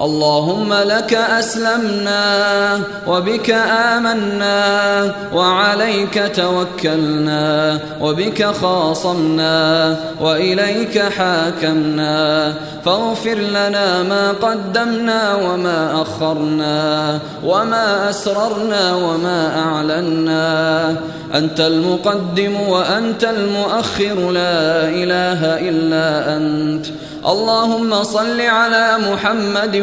اللهم لك أسلمنا وبك آمنا وعليك توكلنا وبك خاصمنا وإليك حاكمنا فاغفر لنا ما قدمنا وما أخرنا وما أسررنا وما أعلنا أنت المقدم وأنت المؤخر لا إله إلا أنت اللهم صل على محمد